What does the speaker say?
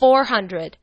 400